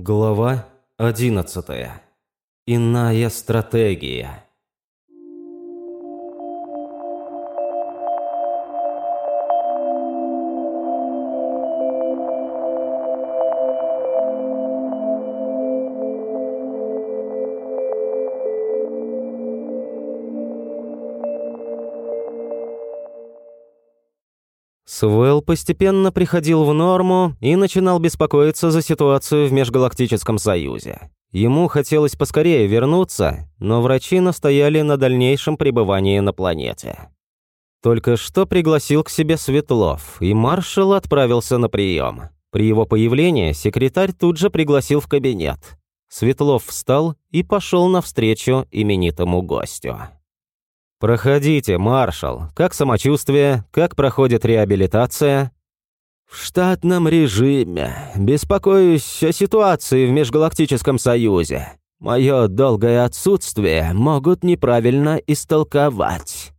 Глава 11. Иная стратегия. Свел постепенно приходил в норму и начинал беспокоиться за ситуацию в Межгалактическом Союзе. Ему хотелось поскорее вернуться, но врачи настояли на дальнейшем пребывании на планете. Только что пригласил к себе Светлов, и маршал отправился на прием. При его появлении секретарь тут же пригласил в кабинет. Светлов встал и пошел навстречу именитому гостю. «Проходите, маршал. Как самочувствие? Как проходит реабилитация?» «В штатном режиме. Беспокоюсь о ситуации в Межгалактическом Союзе. Мое долгое отсутствие могут неправильно истолковать».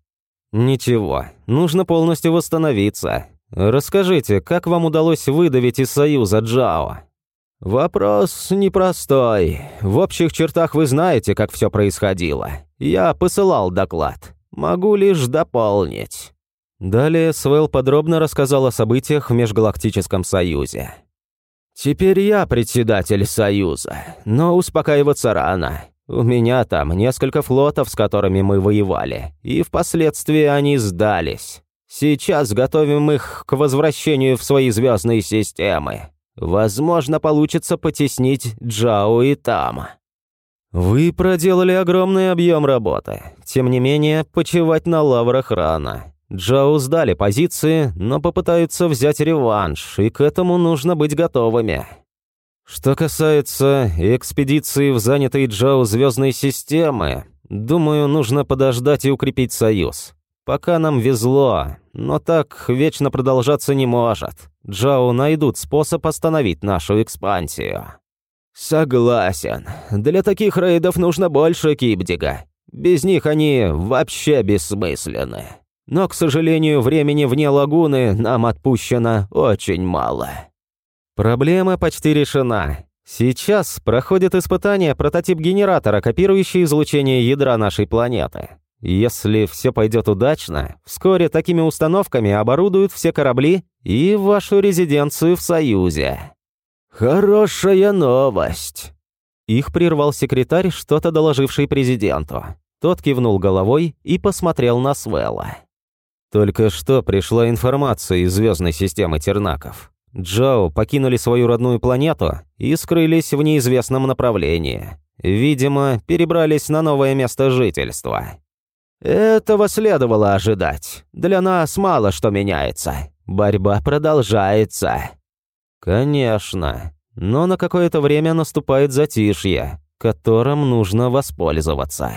«Ничего, нужно полностью восстановиться. Расскажите, как вам удалось выдавить из Союза Джао?» «Вопрос непростой. В общих чертах вы знаете, как все происходило. Я посылал доклад. Могу лишь дополнить». Далее Свел подробно рассказал о событиях в Межгалактическом Союзе. «Теперь я председатель Союза, но успокаиваться рано. У меня там несколько флотов, с которыми мы воевали, и впоследствии они сдались. Сейчас готовим их к возвращению в свои звездные системы. Возможно, получится потеснить Джао и Тама. Вы проделали огромный объем работы. Тем не менее, почивать на лаврах рано. Джао сдали позиции, но попытаются взять реванш, и к этому нужно быть готовыми. Что касается экспедиции в занятые Джао звездной системы, думаю, нужно подождать и укрепить союз. Пока нам везло, но так вечно продолжаться не может. Джао найдут способ остановить нашу экспансию. «Согласен. Для таких рейдов нужно больше кибдига. Без них они вообще бессмысленны. Но, к сожалению, времени вне лагуны нам отпущено очень мало». Проблема почти решена. Сейчас проходит испытание прототип генератора, копирующий излучение ядра нашей планеты. Если все пойдет удачно, вскоре такими установками оборудуют все корабли и вашу резиденцию в Союзе. «Хорошая новость!» Их прервал секретарь, что-то доложивший президенту. Тот кивнул головой и посмотрел на Свелла. Только что пришла информация из звездной системы Тернаков. Джао покинули свою родную планету и скрылись в неизвестном направлении. Видимо, перебрались на новое место жительства. Этого следовало ожидать. Для нас мало что меняется. Борьба продолжается. Конечно. Но на какое-то время наступает затишье, которым нужно воспользоваться.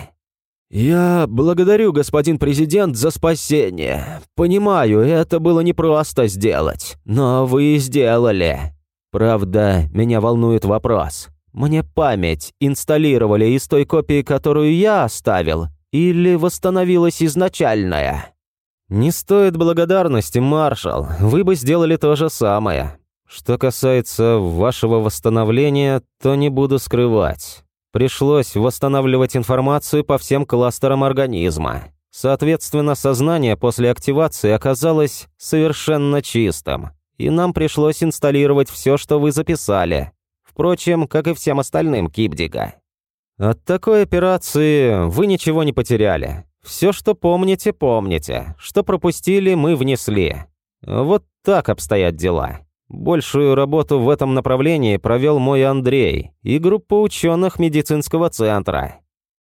«Я благодарю, господин президент, за спасение. Понимаю, это было непросто сделать, но вы сделали. Правда, меня волнует вопрос. Мне память инсталлировали из той копии, которую я оставил, или восстановилась изначальная?» «Не стоит благодарности, маршал. Вы бы сделали то же самое. Что касается вашего восстановления, то не буду скрывать. Пришлось восстанавливать информацию по всем кластерам организма. Соответственно, сознание после активации оказалось совершенно чистым, и нам пришлось инсталлировать все, что вы записали. Впрочем, как и всем остальным Кибдига. От такой операции вы ничего не потеряли. Все, что помните, помните. Что пропустили, мы внесли. Вот так обстоят дела. Большую работу в этом направлении провел мой Андрей и группа ученых медицинского центра.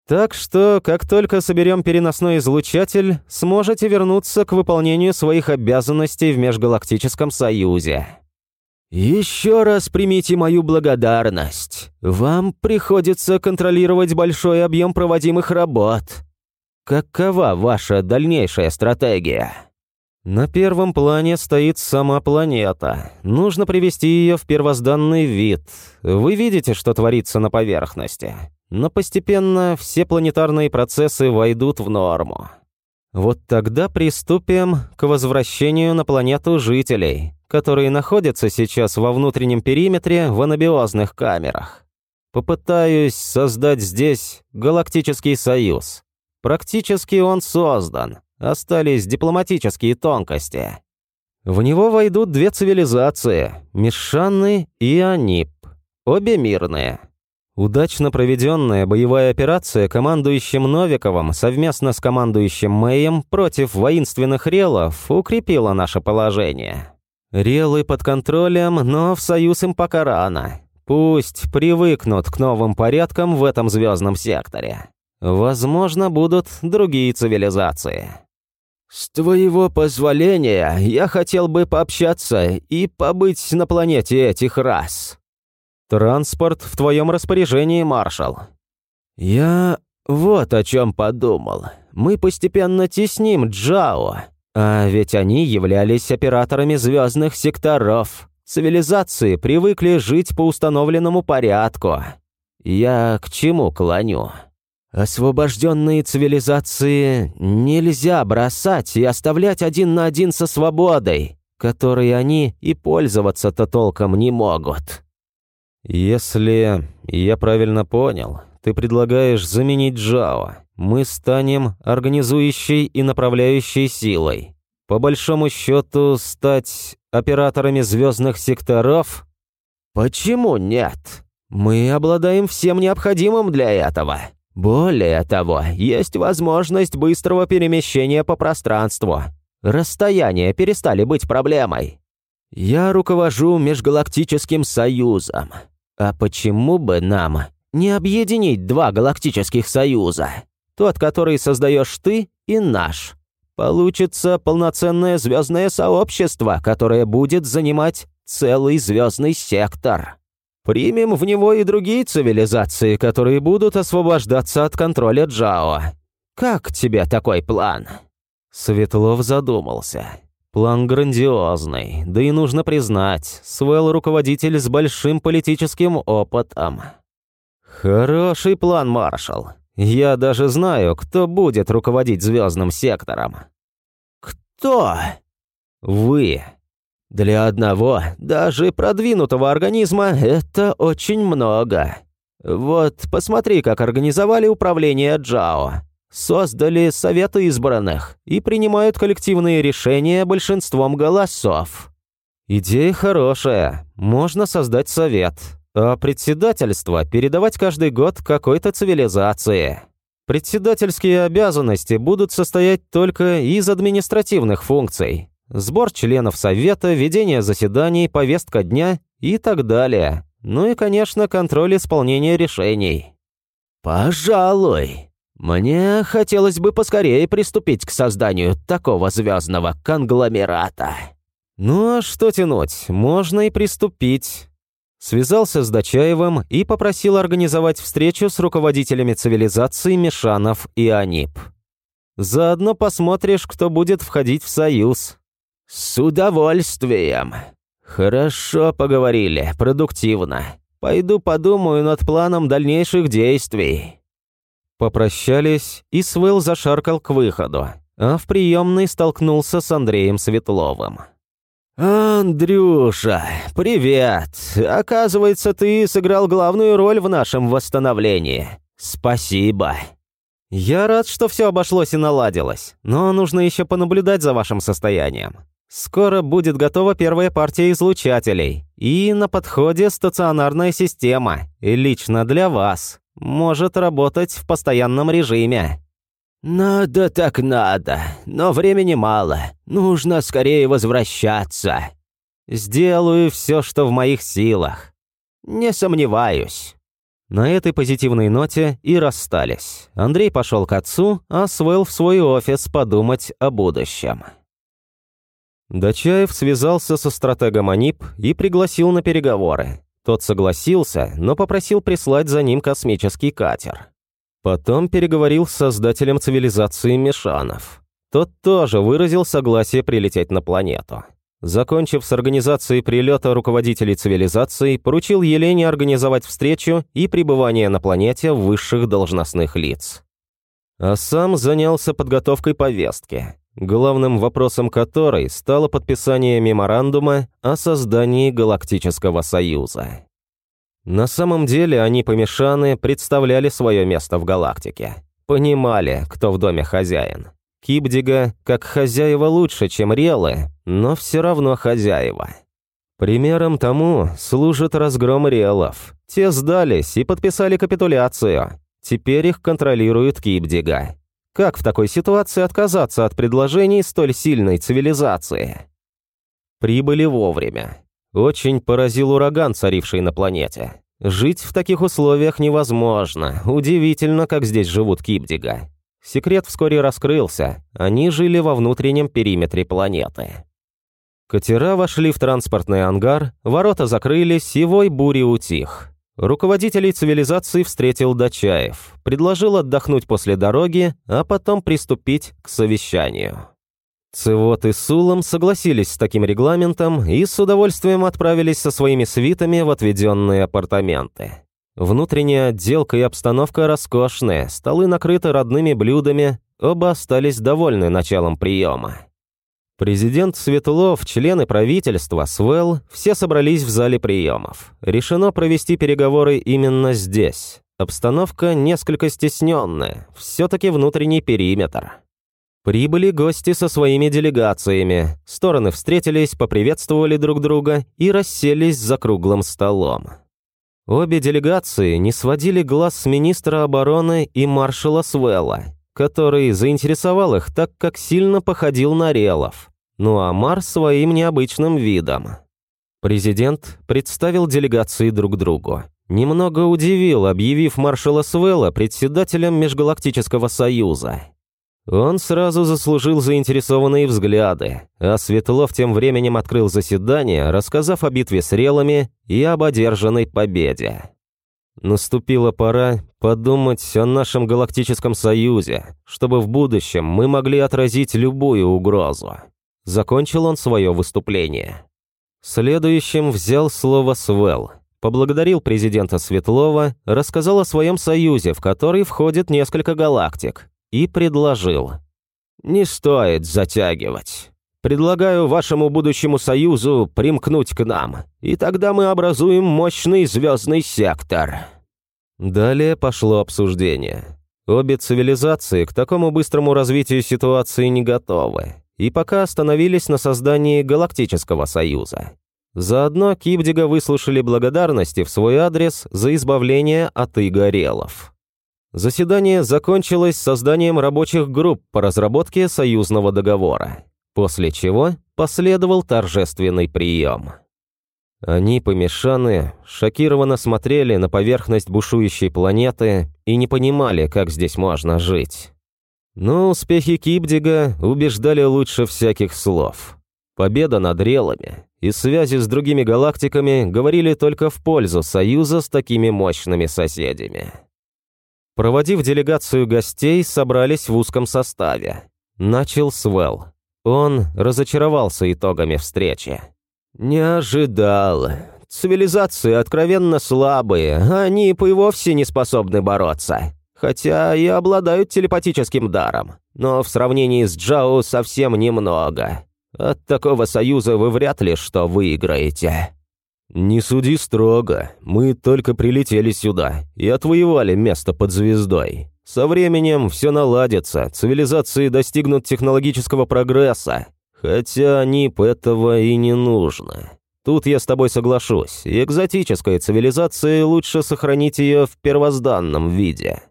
Так что, как только соберем переносной излучатель, сможете вернуться к выполнению своих обязанностей в Межгалактическом Союзе. «Еще раз примите мою благодарность. Вам приходится контролировать большой объем проводимых работ. Какова ваша дальнейшая стратегия?» На первом плане стоит сама планета. Нужно привести ее в первозданный вид. Вы видите, что творится на поверхности. Но постепенно все планетарные процессы войдут в норму. Вот тогда приступим к возвращению на планету жителей, которые находятся сейчас во внутреннем периметре в анабиозных камерах. Попытаюсь создать здесь галактический союз. Практически он создан, остались дипломатические тонкости. В него войдут две цивилизации – Мишанны и Анип, обе мирные. Удачно проведенная боевая операция командующим Новиковым совместно с командующим Мэем против воинственных релов укрепила наше положение. Релы под контролем, но в союз им пока рано. Пусть привыкнут к новым порядкам в этом звездном секторе. Возможно, будут другие цивилизации. «С твоего позволения, я хотел бы пообщаться и побыть на планете этих рас», «Транспорт в твоем распоряжении, маршал». «Я вот о чем подумал. Мы постепенно тесним Джао, а ведь они являлись операторами звездных секторов. Цивилизации привыкли жить по установленному порядку. Я к чему клоню?» Освобожденные цивилизации нельзя бросать и оставлять один на один со свободой, которой они и пользоваться-то толком не могут. «Если я правильно понял, ты предлагаешь заменить Джао. Мы станем организующей и направляющей силой. По большому счету, стать операторами звездных секторов? Почему нет? Мы обладаем всем необходимым для этого. Более того, есть возможность быстрого перемещения по пространству. Расстояния перестали быть проблемой. Я руковожу Межгалактическим Союзом. А почему бы нам не объединить два галактических союза? Тот, который создаешь ты, и наш. Получится полноценное звездное сообщество, которое будет занимать целый звездный сектор. Примем в него и другие цивилизации, которые будут освобождаться от контроля Джао. Как тебе такой план?» Светлов задумался. План грандиозный, да и нужно признать, Свел руководитель с большим политическим опытом. Хороший план, маршал. Я даже знаю, кто будет руководить звездным сектором. Кто? Вы. Для одного, даже продвинутого организма, это очень много. Вот, посмотри, как организовали управление Джао создали советы избранных и принимают коллективные решения большинством голосов. Идея хорошая, можно создать совет, а председательство передавать каждый год какой-то цивилизации. Председательские обязанности будут состоять только из административных функций. Сбор членов совета, ведение заседаний, повестка дня и так далее. Ну и, конечно, контроль исполнения решений. «Пожалуй», мне хотелось бы поскорее приступить к созданию такого звездного конгломерата. Ну а что тянуть, можно и приступить. Связался с Дачаевым и попросил организовать встречу с руководителями цивилизации Мишанов и Анип. Заодно посмотришь, кто будет входить в союз. С удовольствием. Хорошо поговорили, продуктивно. Пойду подумаю над планом дальнейших действий. Попрощались, и Свел зашаркал к выходу, а в приемной столкнулся с Андреем Светловым. «Андрюша, привет! Оказывается, ты сыграл главную роль в нашем восстановлении. Спасибо!» «Я рад, что все обошлось и наладилось, но нужно еще понаблюдать за вашим состоянием. Скоро будет готова первая партия излучателей, и на подходе стационарная система, лично для вас может работать в постоянном режиме. «Надо так надо, но времени мало. Нужно скорее возвращаться. Сделаю все, что в моих силах. Не сомневаюсь». На этой позитивной ноте и расстались. Андрей пошел к отцу, а Свел в свой офис подумать о будущем. Дачаев связался со стратегом АНИП и пригласил на переговоры. Тот согласился, но попросил прислать за ним космический катер. Потом переговорил с создателем цивилизации Мишанов. Тот тоже выразил согласие прилететь на планету. Закончив с организацией прилета руководителей цивилизации, поручил Елене организовать встречу и пребывание на планете высших должностных лиц. а сам занялся подготовкой повестки, главным вопросом которой стало подписание меморандума о создании Галактического Союза. На самом деле они помешаны представляли свое место в галактике, понимали, кто в доме хозяин. Кибдига как хозяева лучше, чем Релы, но все равно хозяева. Примером тому служит разгром Релов. Те сдались и подписали капитуляцию. Теперь их контролирует Кибдига. Как в такой ситуации отказаться от предложений столь сильной цивилизации? Прибыли вовремя. Очень поразил ураган, царивший на планете. Жить в таких условиях невозможно. Удивительно, как здесь живут Кибдига. Секрет вскоре раскрылся. Они жили во внутреннем периметре планеты. Катера вошли в транспортный ангар, ворота закрылись, и вой бури утих. Руководителей цивилизации встретил Дачаев, предложил отдохнуть после дороги, а потом приступить к совещанию. Цивот и Сулом согласились с таким регламентом и с удовольствием отправились со своими свитами в отведенные апартаменты. Внутренняя отделка и обстановка роскошные, столы накрыты родными блюдами, оба остались довольны началом приема. Президент Светлов, члены правительства, Свел, все собрались в зале приемов. Решено провести переговоры именно здесь. Обстановка несколько стесненная, все-таки внутренний периметр. Прибыли гости со своими делегациями. Стороны встретились, поприветствовали друг друга и расселись за круглым столом. Обе делегации не сводили глаз с министра обороны и маршала Свелла, который заинтересовал их так, как сильно походил на Релов. Ну а Мар своим необычным видом. Президент представил делегации друг другу. Немного удивил, объявив маршала Свелла председателем Межгалактического Союза. Он сразу заслужил заинтересованные взгляды, а Светлов тем временем открыл заседание, рассказав о битве с релами и об одержанной победе. Наступила пора подумать о нашем галактическом союзе, чтобы в будущем мы могли отразить любую угрозу. Закончил он свое выступление. Следующим взял слово Свел. Поблагодарил президента Светлова, рассказал о своем союзе, в который входит несколько галактик, и предложил. «Не стоит затягивать. Предлагаю вашему будущему союзу примкнуть к нам, и тогда мы образуем мощный звездный сектор». Далее пошло обсуждение. Обе цивилизации к такому быстрому развитию ситуации не готовы, и пока остановились на создании Галактического Союза. Заодно Кибдига выслушали благодарности в свой адрес за избавление от игорелов. Заседание закончилось созданием рабочих групп по разработке союзного договора, после чего последовал торжественный прием. Они, помешаны, шокированно смотрели на поверхность бушующей планеты и не понимали, как здесь можно жить. Но успехи Кипдига убеждали лучше всяких слов. Победа над релами и связи с другими галактиками говорили только в пользу союза с такими мощными соседями. Проводив делегацию гостей, собрались в узком составе. Начал Свел. Он разочаровался итогами встречи. «Не ожидал. Цивилизации откровенно слабые, они и вовсе не способны бороться. Хотя и обладают телепатическим даром. Но в сравнении с Джао совсем немного. От такого союза вы вряд ли что выиграете». «Не суди строго. Мы только прилетели сюда и отвоевали место под звездой. Со временем все наладится, цивилизации достигнут технологического прогресса. Хотя НИП этого и не нужно. Тут я с тобой соглашусь. Экзотической цивилизации лучше сохранить ее в первозданном виде».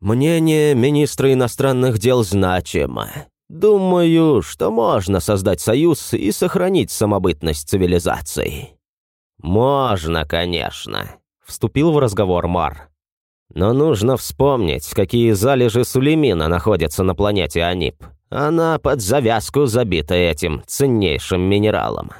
«Мнение министра иностранных дел значимо. Думаю, что можно создать союз и сохранить самобытность цивилизации». «Можно, конечно», — вступил в разговор Мар. «Но нужно вспомнить, какие залежи Сулеймина находятся на планете Анип. Она под завязку забита этим ценнейшим минералом».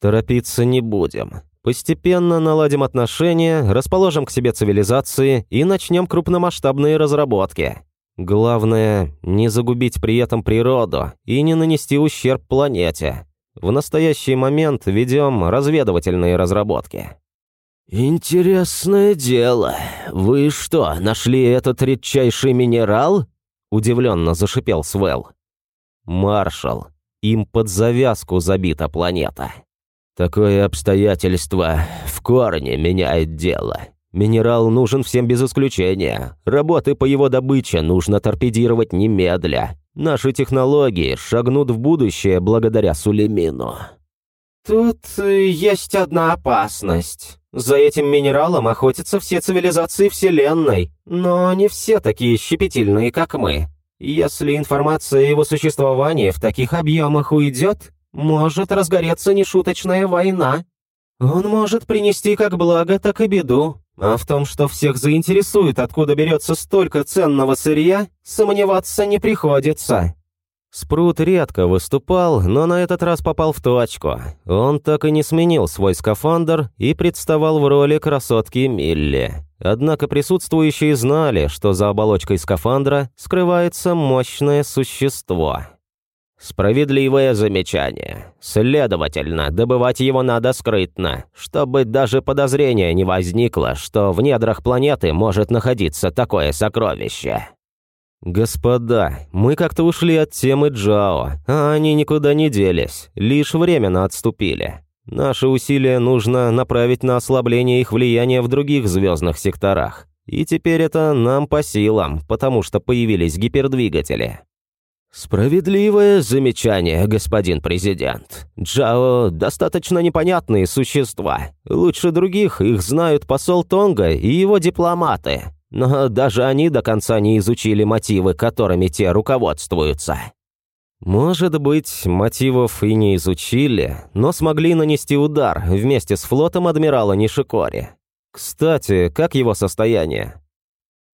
«Торопиться не будем. Постепенно наладим отношения, расположим к себе цивилизации и начнем крупномасштабные разработки. Главное, не загубить при этом природу и не нанести ущерб планете. В настоящий момент ведем разведывательные разработки». «Интересное дело. Вы что, нашли этот редчайший минерал?» – удивленно зашипел Свел. «Маршал, им под завязку забита планета». «Такое обстоятельство в корне меняет дело. Минерал нужен всем без исключения. Работы по его добыче нужно торпедировать немедля. Наши технологии шагнут в будущее благодаря Сулеймину». «Тут э, есть одна опасность. За этим минералом охотятся все цивилизации Вселенной, но не все такие щепетильные, как мы. Если информация о его существовании в таких объемах уйдет, может разгореться нешуточная война. Он может принести как благо, так и беду. А в том, что всех заинтересует, откуда берется столько ценного сырья, сомневаться не приходится. Спрут редко выступал, но на этот раз попал в точку. Он так и не сменил свой скафандр и представал в роли красотки Милли. Однако присутствующие знали, что за оболочкой скафандра скрывается мощное существо. Справедливое замечание. Следовательно, добывать его надо скрытно, чтобы даже подозрения не возникло, что в недрах планеты может находиться такое сокровище. «Господа, мы как-то ушли от темы Джао, а они никуда не делись, лишь временно отступили. Наши усилия нужно направить на ослабление их влияния в других звездных секторах. И теперь это нам по силам, потому что появились гипердвигатели. «Справедливое замечание, господин президент. Джао – достаточно непонятные существа. Лучше других их знают посол Тонга и его дипломаты. Но даже они до конца не изучили мотивы, которыми те руководствуются». Может быть, мотивов и не изучили, но смогли нанести удар вместе с флотом адмирала Нишикори. Кстати, как его состояние?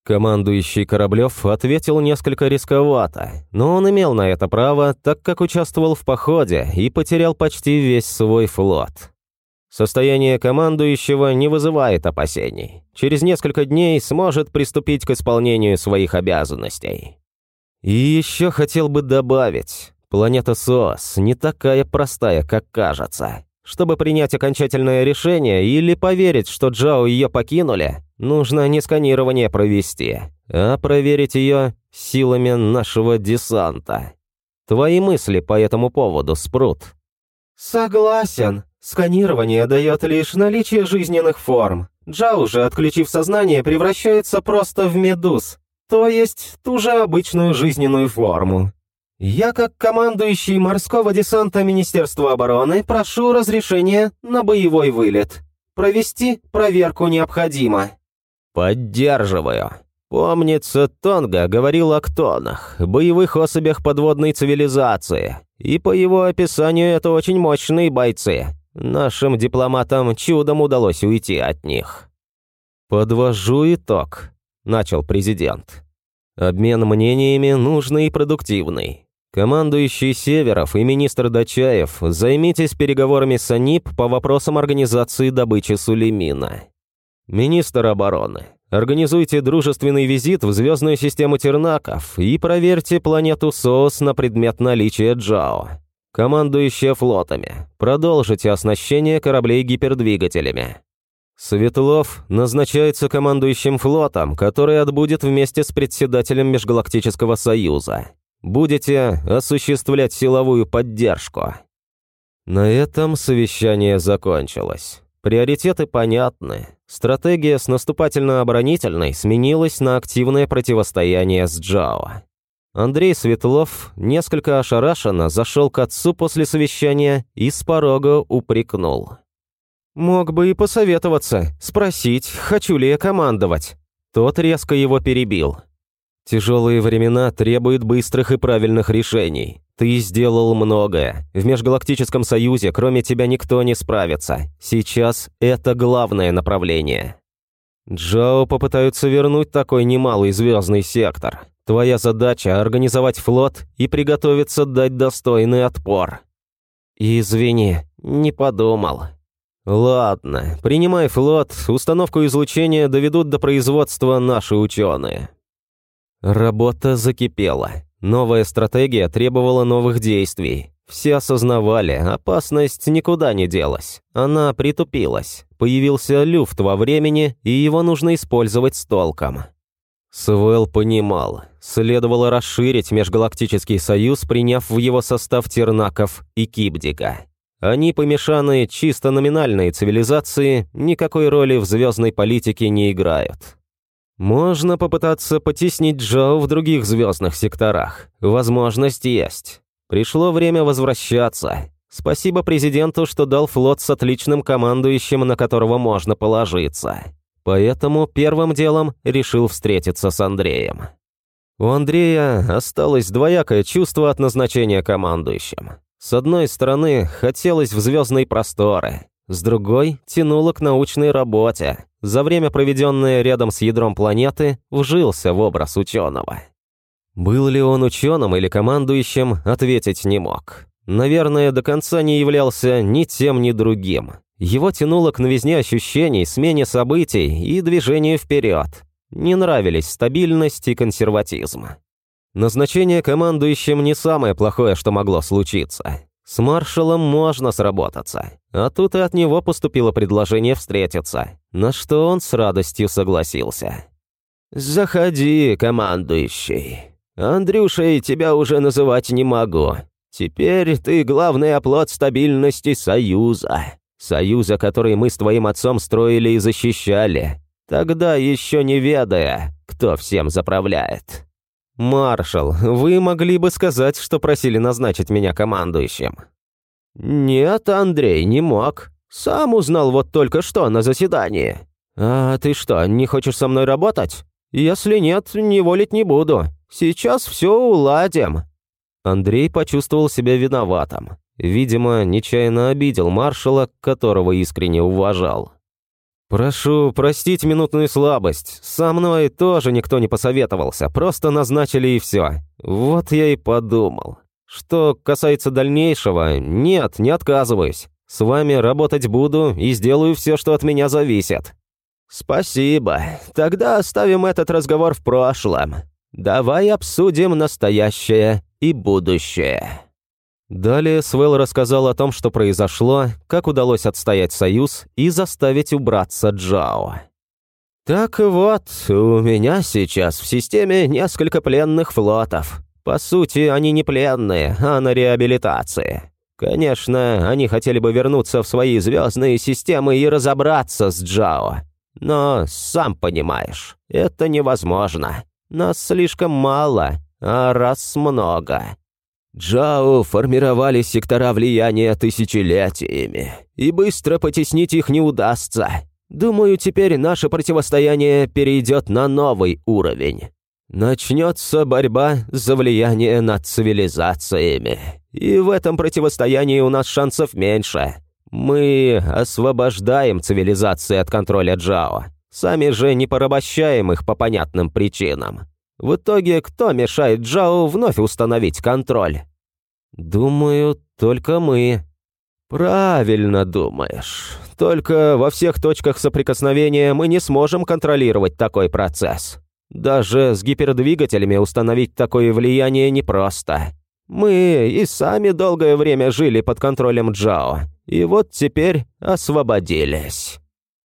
Командующий Кораблев ответил несколько рисковато, но он имел на это право, так как участвовал в походе и потерял почти весь свой флот. Состояние командующего не вызывает опасений. Через несколько дней сможет приступить к исполнению своих обязанностей. И еще хотел бы добавить, планета СОС не такая простая, как кажется. Чтобы принять окончательное решение или поверить, что Джао ее покинули, нужно не сканирование провести, а проверить ее силами нашего десанта. Твои мысли по этому поводу, Спрут? Согласен. Сканирование дает лишь наличие жизненных форм. Джао же, отключив сознание, превращается просто в медуз, то есть ту же обычную жизненную форму. Я, как командующий морского десанта Министерства обороны, прошу разрешения на боевой вылет. Провести проверку необходимо. Поддерживаю. Помнится, Тонга говорил о ктонах, боевых особях подводной цивилизации. И по его описанию это очень мощные бойцы. Нашим дипломатам чудом удалось уйти от них. «Подвожу итог», – начал президент. «Обмен мнениями нужный и продуктивный. Командующий Северов и министр Дачаев, займитесь переговорами с АНИП по вопросам организации добычи Сулеймина. Министр обороны, организуйте дружественный визит в звездную систему Тернаков и проверьте планету СОС на предмет наличия Джао. Командующие флотами, продолжите оснащение кораблей гипердвигателями. Светлов назначается командующим флотом, который отбудет вместе с председателем Межгалактического Союза будете осуществлять силовую поддержку». На этом совещание закончилось. Приоритеты понятны. Стратегия с наступательно-оборонительной сменилась на активное противостояние с Джао. Андрей Светлов несколько ошарашенно зашел к отцу после совещания и с порога упрекнул. «Мог бы и посоветоваться, спросить, хочу ли я командовать». Тот резко его перебил. Тяжелые времена требуют быстрых и правильных решений. Ты сделал многое. В Межгалактическом Союзе кроме тебя никто не справится. Сейчас это главное направление. Джао попытаются вернуть такой немалый звездный сектор. Твоя задача – организовать флот и приготовиться дать достойный отпор. Извини, не подумал. Ладно, принимай флот, установку излучения доведут до производства наши ученые. Работа закипела. Новая стратегия требовала новых действий. Все осознавали, опасность никуда не делась. Она притупилась. Появился люфт во времени, и его нужно использовать с толком. Свел понимал, следовало расширить межгалактический союз, приняв в его состав Тернаков и Кибдика. Они помешаны чисто номинальные цивилизации, никакой роли в звездной политике не играют. Можно попытаться потеснить Джоу в других звездных секторах. Возможность есть. Пришло время возвращаться. Спасибо президенту, что дал флот с отличным командующим, на которого можно положиться. Поэтому первым делом решил встретиться с Андреем. У Андрея осталось двоякое чувство от назначения командующим. С одной стороны, хотелось в звездные просторы, с другой – тянуло к научной работе. За время, проведенное рядом с ядром планеты, вжился в образ ученого. Был ли он ученым или командующим, ответить не мог. Наверное, до конца не являлся ни тем, ни другим. Его тянуло к новизне ощущений, смене событий и движению вперед. Не нравились стабильность и консерватизм. Назначение командующим не самое плохое, что могло случиться. С маршалом можно сработаться. А тут и от него поступило предложение встретиться, на что он с радостью согласился. «Заходи, командующий. Андрюшей тебя уже называть не могу. Теперь ты главный оплот стабильности Союза. Союза, который мы с твоим отцом строили и защищали, тогда еще не ведая, кто всем заправляет. «Маршал, вы могли бы сказать, что просили назначить меня командующим». «Нет, Андрей, не мог. Сам узнал вот только что на заседании». «А ты что, не хочешь со мной работать? Если нет, не волить не буду. Сейчас все уладим». Андрей почувствовал себя виноватым. Видимо, нечаянно обидел маршала, которого искренне уважал. «Прошу простить минутную слабость. Со мной тоже никто не посоветовался, просто назначили и все. Вот я и подумал. Что касается дальнейшего, нет, не отказываюсь. С вами работать буду и сделаю все, что от меня зависит». «Спасибо. Тогда оставим этот разговор в прошлом. Давай обсудим настоящее и будущее». Далее Свел рассказал о том, что произошло, как удалось отстоять союз и заставить убраться Джао. «Так вот, у меня сейчас в системе несколько пленных флотов. По сути, они не пленные, а на реабилитации. Конечно, они хотели бы вернуться в свои звездные системы и разобраться с Джао. Но, сам понимаешь, это невозможно. Нас слишком мало, а раз много. Джао формировали сектора влияния тысячелетиями, и быстро потеснить их не удастся. Думаю, теперь наше противостояние перейдет на новый уровень. Начнется борьба за влияние над цивилизациями. И в этом противостоянии у нас шансов меньше. Мы освобождаем цивилизации от контроля Джао. Сами же не порабощаем их по понятным причинам. В итоге, кто мешает Джао вновь установить контроль? Думаю, только мы. Правильно думаешь. Только во всех точках соприкосновения мы не сможем контролировать такой процесс. Даже с гипердвигателями установить такое влияние непросто. Мы и сами долгое время жили под контролем Джао, и вот теперь освободились.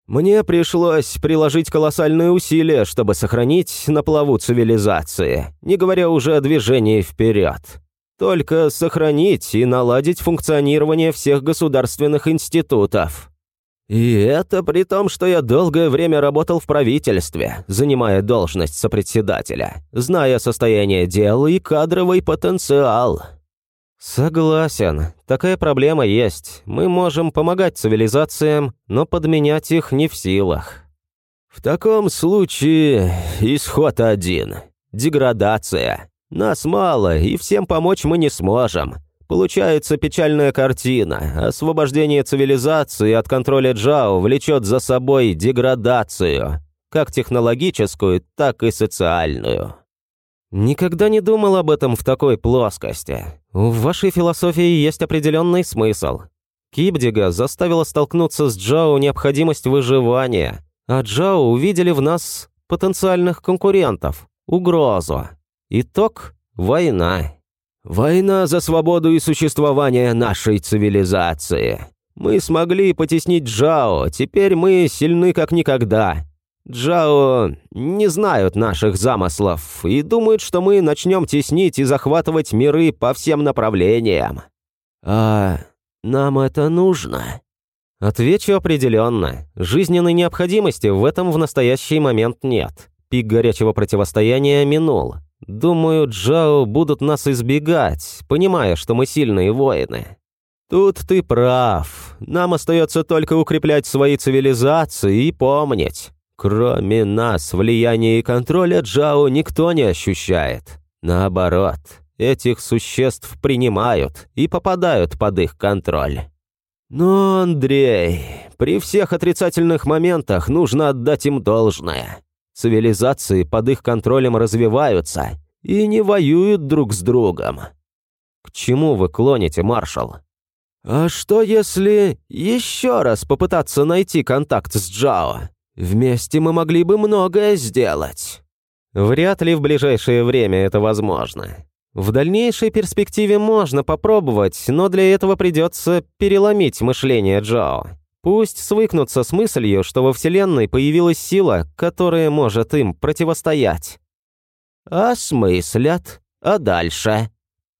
Мне пришлось приложить колоссальные усилия, чтобы сохранить на плаву цивилизации, не говоря уже о движении вперед. Только сохранить и наладить функционирование всех государственных институтов. И это при том, что я долгое время работал в правительстве, занимая должность сопредседателя, зная состояние дел и кадровый потенциал. «Согласен. Такая проблема есть. Мы можем помогать цивилизациям, но подменять их не в силах». «В таком случае исход один. Деградация. Нас мало, и всем помочь мы не сможем. Получается печальная картина. Освобождение цивилизации от контроля Джао влечет за собой деградацию, как технологическую, так и социальную». «Никогда не думал об этом в такой плоскости. В вашей философии есть определенный смысл. Кибдига заставила столкнуться с Джао необходимость выживания, а Джао увидели в нас потенциальных конкурентов, угрозу. Итог – война. Война за свободу и существование нашей цивилизации. Мы смогли потеснить Джао, теперь мы сильны как никогда. Джао не знают наших замыслов и думают, что мы начнем теснить и захватывать миры по всем направлениям. А нам это нужно?» Отвечу определенно. Жизненной необходимости в этом в настоящий момент нет. Пик горячего противостояния минул. Думаю, Джао будут нас избегать, понимая, что мы сильные воины. Тут ты прав. Нам остается только укреплять свои цивилизации и помнить. Кроме нас, влияния и контроля Джао никто не ощущает. Наоборот, этих существ принимают и попадают под их контроль. Но, Андрей, при всех отрицательных моментах нужно отдать им должное. Цивилизации под их контролем развиваются и не воюют друг с другом. К чему вы клоните, маршал? А что если еще раз попытаться найти контакт с Джао? Вместе мы могли бы многое сделать. Вряд ли в ближайшее время это возможно. В дальнейшей перспективе можно попробовать, но для этого придется переломить мышление Джао. Пусть свыкнутся с мыслью, что во Вселенной появилась сила, которая может им противостоять. Осмыслят. А дальше?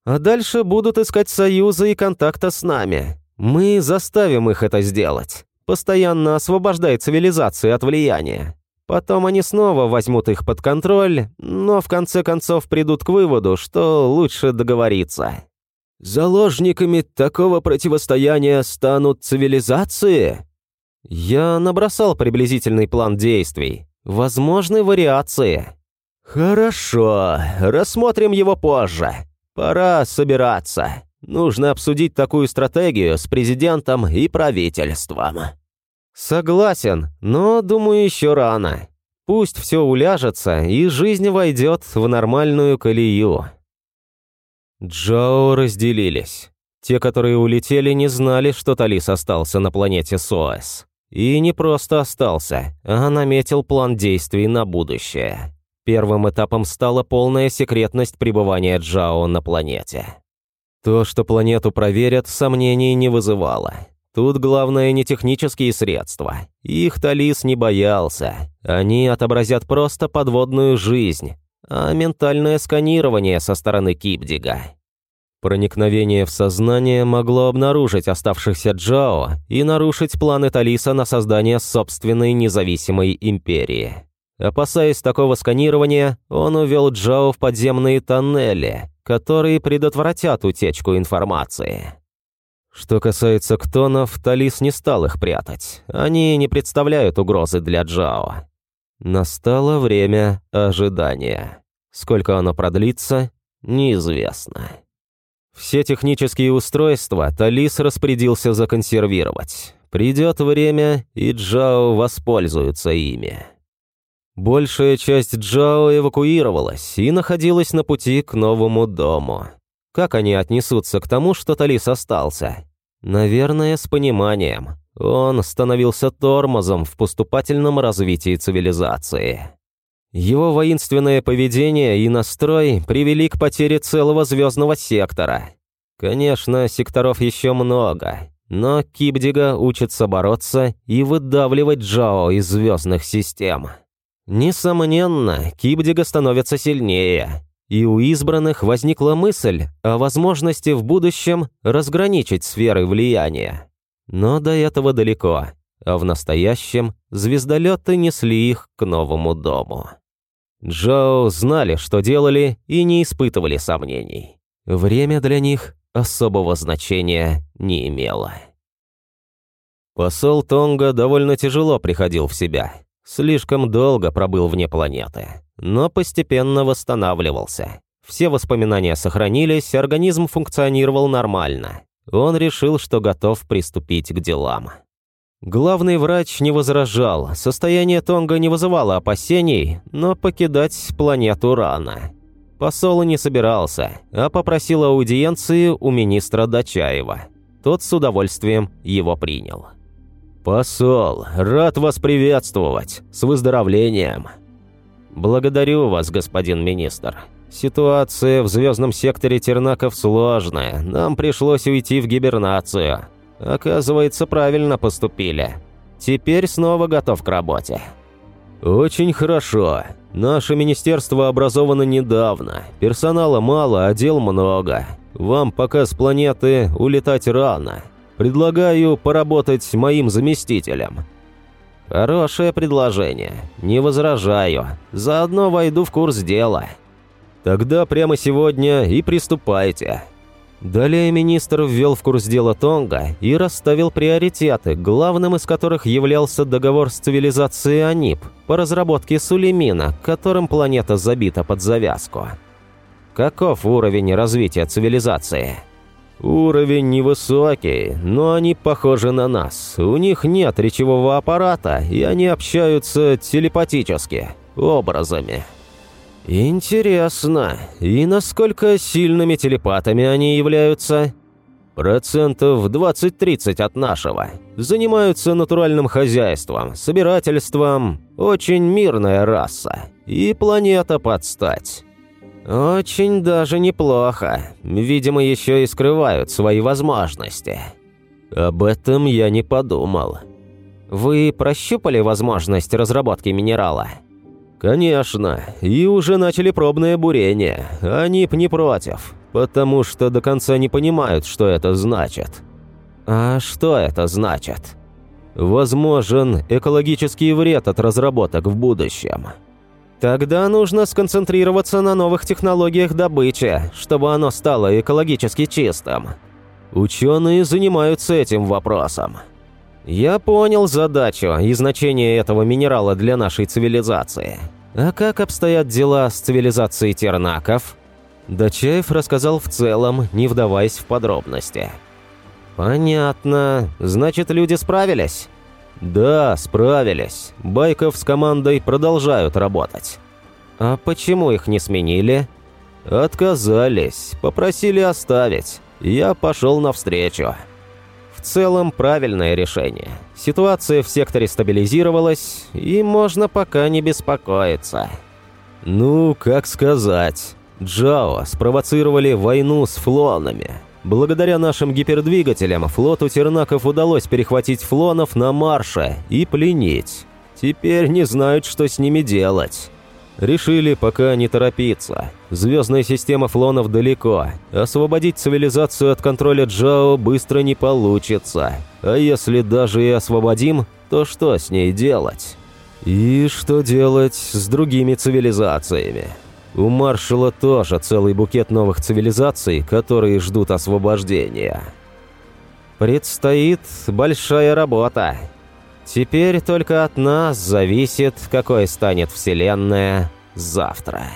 А дальше будут искать союза и контакта с нами. Мы заставим их это сделать. Постоянно освобождай цивилизации от влияния. Потом они снова возьмут их под контроль, но в конце концов придут к выводу, что лучше договориться. Заложниками такого противостояния станут цивилизации? Я набросал приблизительный план действий. Возможны вариации. Хорошо, рассмотрим его позже. Пора собираться. Нужно обсудить такую стратегию с президентом и правительством. Согласен, но думаю еще рано. Пусть все уляжется и жизнь войдет в нормальную колею. Джао разделились. Те, которые улетели, не знали, что Талис остался на планете Соэс. И не просто остался, а наметил план действий на будущее. Первым этапом стала полная секретность пребывания Джао на планете. То, что планету проверят, сомнений не вызывало. Тут главное не технические средства. Их Талис не боялся. Они отобразят просто подводную жизнь, а ментальное сканирование со стороны Кипдига. Проникновение в сознание могло обнаружить оставшихся Джао и нарушить планы Талиса на создание собственной независимой империи. Опасаясь такого сканирования, он увел Джао в подземные тоннели, которые предотвратят утечку информации. Что касается ктонов, Талис не стал их прятать. Они не представляют угрозы для Джао. Настало время ожидания. Сколько оно продлится, неизвестно. Все технические устройства Талис распорядился законсервировать. Придет время, и Джао воспользуются ими. Большая часть Джао эвакуировалась и находилась на пути к новому дому. Как они отнесутся к тому, что Талис остался? Наверное, с пониманием. Он становился тормозом в поступательном развитии цивилизации. Его воинственное поведение и настрой привели к потере целого звездного сектора. Конечно, секторов еще много, но Кибдига учится бороться и выдавливать Джао из звездных систем. Несомненно, Кибдига становится сильнее, и у избранных возникла мысль о возможности в будущем разграничить сферы влияния. Но до этого далеко, а в настоящем звездолеты несли их к новому дому. Джоу знали, что делали, и не испытывали сомнений. Время для них особого значения не имело. Посол Тонга довольно тяжело приходил в себя. Слишком долго пробыл вне планеты, но постепенно восстанавливался. Все воспоминания сохранились, организм функционировал нормально. Он решил, что готов приступить к делам. Главный врач не возражал, состояние Тонга не вызывало опасений, но покидать планету рано. Посол не собирался, а попросил аудиенции у министра Дачаева. Тот с удовольствием его принял. «Посол, рад вас приветствовать. С выздоровлением!» «Благодарю вас, господин министр. Ситуация в звездном секторе Тернаков сложная. Нам пришлось уйти в гибернацию. Оказывается, правильно поступили. Теперь снова готов к работе». «Очень хорошо. Наше министерство образовано недавно. Персонала мало, а дел много. Вам пока с планеты улетать рано. Предлагаю поработать моим заместителем». «Хорошее предложение. Не возражаю. Заодно войду в курс дела». «Тогда прямо сегодня и приступайте. Далее министр ввел в курс дела Тонга и расставил приоритеты, главным из которых являлся договор с цивилизацией Анип по разработке Сулеймина, которым планета забита под завязку. Каков уровень развития цивилизации? Уровень невысокий, но они похожи на нас. У них нет речевого аппарата, и они общаются телепатически, образами. «Интересно, и насколько сильными телепатами они являются?» «Процентов 20-30 от нашего. Занимаются натуральным хозяйством, собирательством. Очень мирная раса. И планета подстать». «Очень даже неплохо. Видимо, еще и скрывают свои возможности». «Об этом я не подумал». «Вы прощупали возможность разработки минерала?» «Конечно, и уже начали пробное бурение. Они б не против, потому что до конца не понимают, что это значит». «А что это значит?» «Возможен экологический вред от разработок в будущем». «Тогда нужно сконцентрироваться на новых технологиях добычи, чтобы оно стало экологически чистым». «Ученые занимаются этим вопросом». «Я понял задачу и значение этого минерала для нашей цивилизации. А как обстоят дела с цивилизацией тернаков?» Дачаев рассказал в целом, не вдаваясь в подробности. «Понятно. Значит, люди справились?» «Да, справились. Байков с командой продолжают работать». «А почему их не сменили?» «Отказались. Попросили оставить. Я пошел навстречу». В целом правильное решение. Ситуация в секторе стабилизировалась, и можно пока не беспокоиться. Ну, как сказать. Джао спровоцировали войну с флонами. Благодаря нашим гипердвигателям флоту тернаков удалось перехватить флонов на марше и пленить. Теперь не знают, что с ними делать. Решили пока не торопиться. Звездная система флонов далеко. Освободить цивилизацию от контроля Джао быстро не получится. А если даже и освободим, то что с ней делать? И что делать с другими цивилизациями? У маршала тоже целый букет новых цивилизаций, которые ждут освобождения. Предстоит большая работа. Теперь только от нас зависит, какой станет Вселенная завтра.